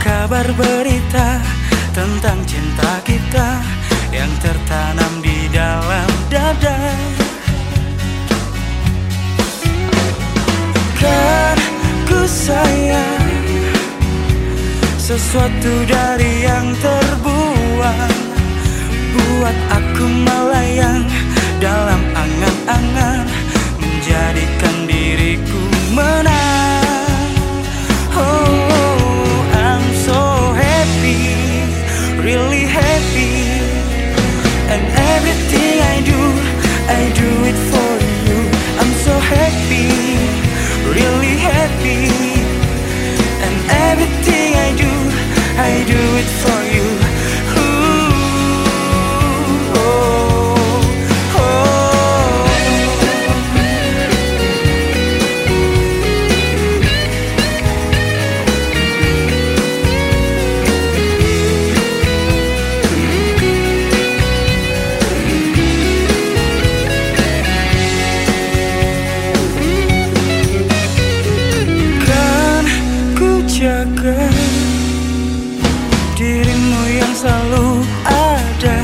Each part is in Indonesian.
kabar berita tentang cinta kita yang tertanam di dalam dada. Kan ku sayang sesuatu dari yang terbuang. Buat aku melayang dirimu yang selalu ada.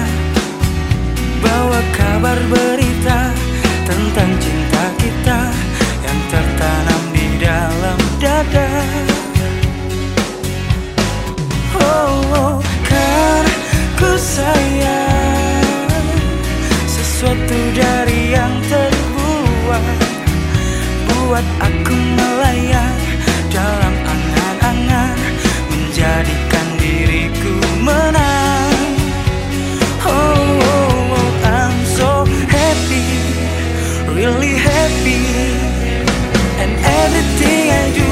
Bawa kabar berita tentang cinta kita Yang tertanam di dalam dada. Oh, oh kan ku sayang Sesuatu dari yang terbuang Buat aku really happy, and everything I do.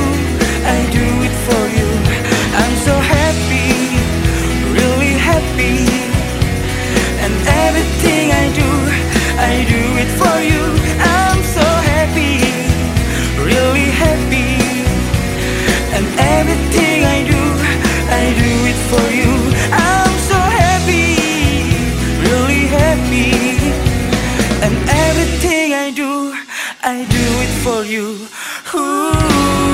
I do it for you. Ooh.